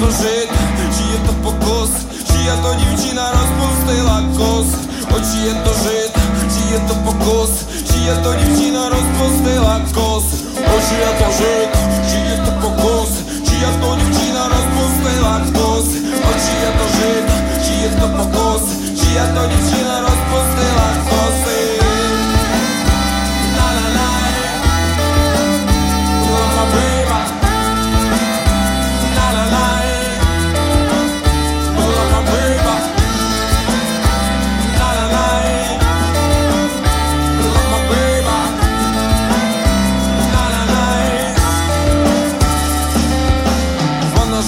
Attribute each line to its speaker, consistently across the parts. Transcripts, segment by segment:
Speaker 1: то жит, чи є то покос, чи є то дівчина розпустила кос, О, чи є то жит, чи є то покос, чи є то дівчина розпустила кос, О, чи є то жит, чи є то покос, чи є то дівчина розпустила кос, О, чи є то жит, чи є то покос, чи є то дівчина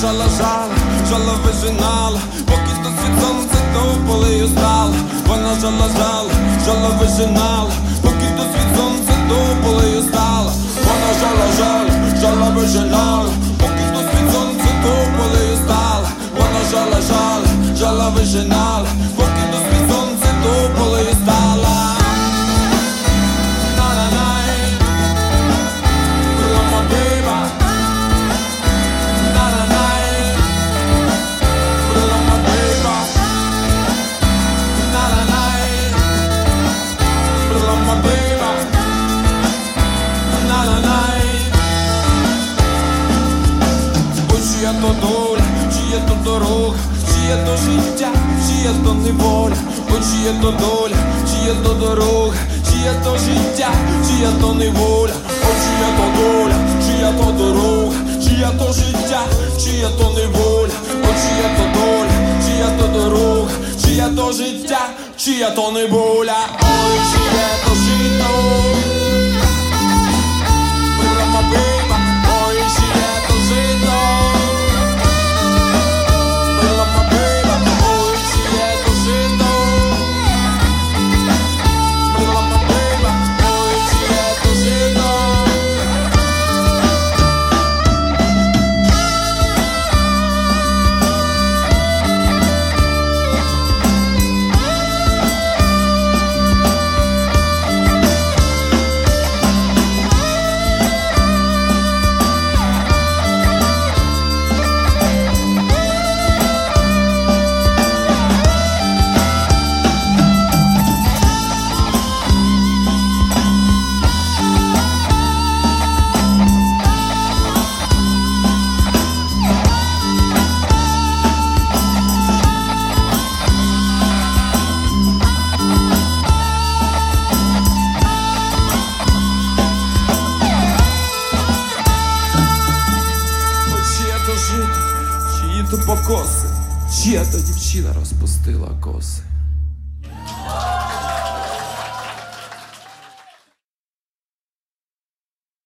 Speaker 1: жала жала, жала вижинала, поки що світ сонце то полею стала. Вона жала жала, жала вижинала, поки що світ сонце то полею стала. Вона жала жала, жала вижинала, чия то доля, чия то дорога, чия то життя, чия то неволя, Ой, чия то доля, чия то дорога, чия то життя, чия то неволя, Ой, чия то доля, чия то дорога, чия то життя, чия то неволя, Ой, чия то доля, чия то дорога, чия то життя, чия то неволя, ой, чия то життя. Чиї чия то дівчина розпустила коси.